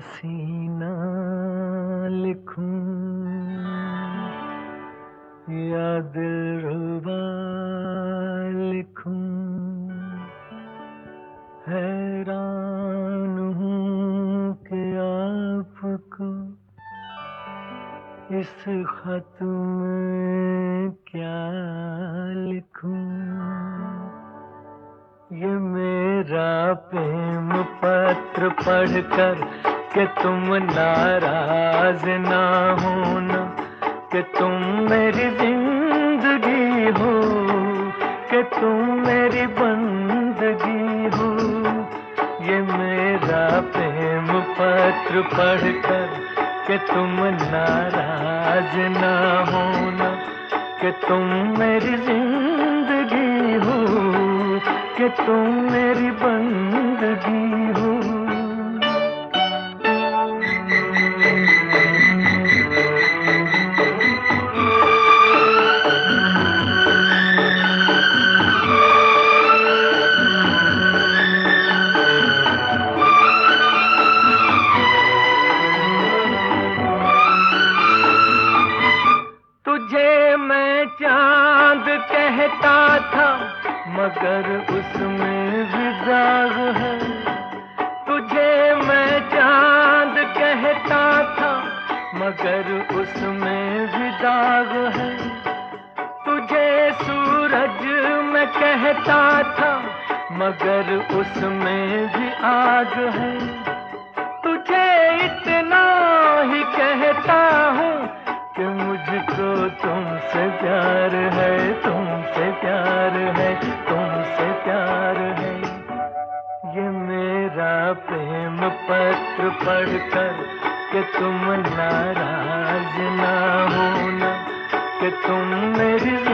हसीना लिखूं। या दिल रुबा लिखूं। हैरान हूँ कि आपको इस खत में क्या लिखूं। ये मेरा प्रेम पत्र पढ़कर कि तुम नाराज़ ना होना, कि तुम मेरी ज़िंदगी हो, कि तुम मेरी बंदगी हो। ये मेरा प्रेम पत्र पढ़कर कि तुम नाराज़ ना होना, कि तुम मेरी ज़िंदगी हो, कि तुम मेरी बंदगी तुझे मैं चाँद कहता था, मगर उसमें भी दाग है। तुझे मैं चाँद कहता था, मगर उसमें भी दाग है। तुझे सूरज मैं कहता था, मगर उसमें भी आग है। कि तुम नाराज़ ना होना कि तुम मेरी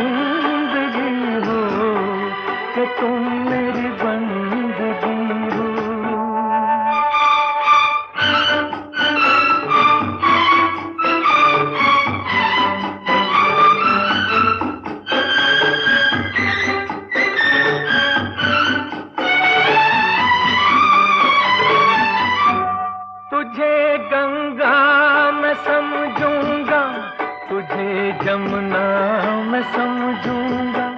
जमुना मैं समझूँगा।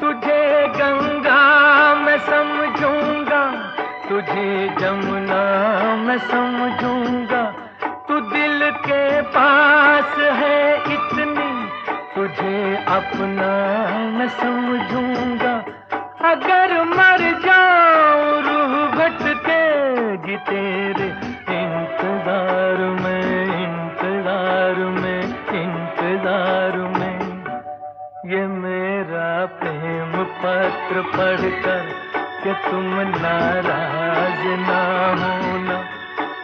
तुझे गंगा मैं समझूँगा। तुझे जमुना मैं समझूँगा। तू दिल के पास है इतनी। तुझे अपना मैं समझूँगा। अगर मर जाऊँ रूह भटकेगी तेरे मेरा प्रेम पत्र पढ़कर कि तुम नाराज़ ना होना,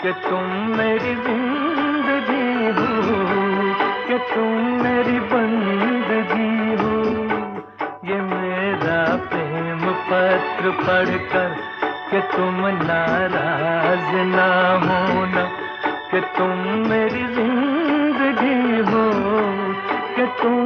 कि तुम मेरी ज़िंदगी हो, कि तुम मेरी बंदगी हो। ये मेरा प्रेम पत्र पढ़कर कि तुम नाराज़ ना होना, कि तुम मेरी ज़िंदगी हो, कि तुम